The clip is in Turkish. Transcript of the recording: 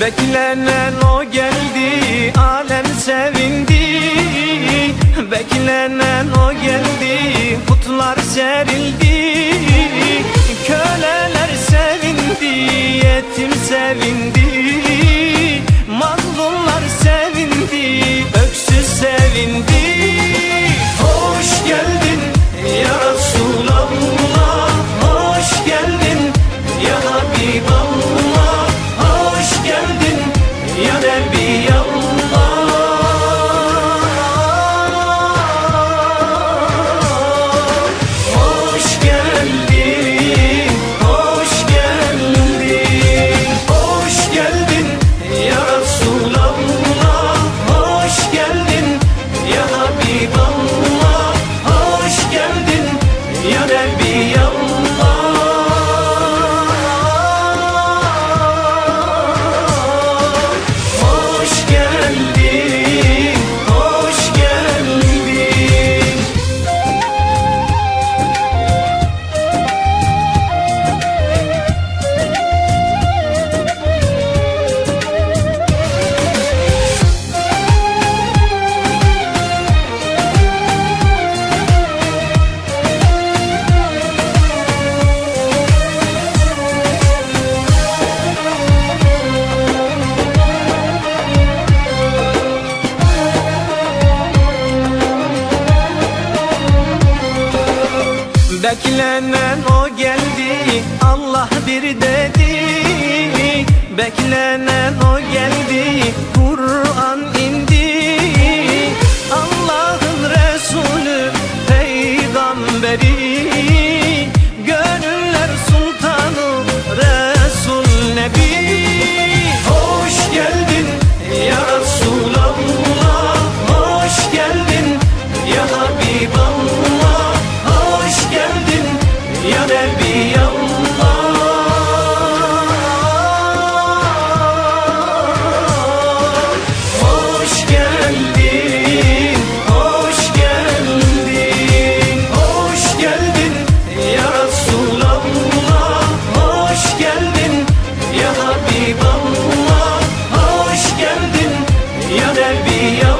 Beklenen o geldi alem sevindi. seviyorum Beklenen o geldi Allah bir dedi. Beklenen o geldi Kur'an Io nel mio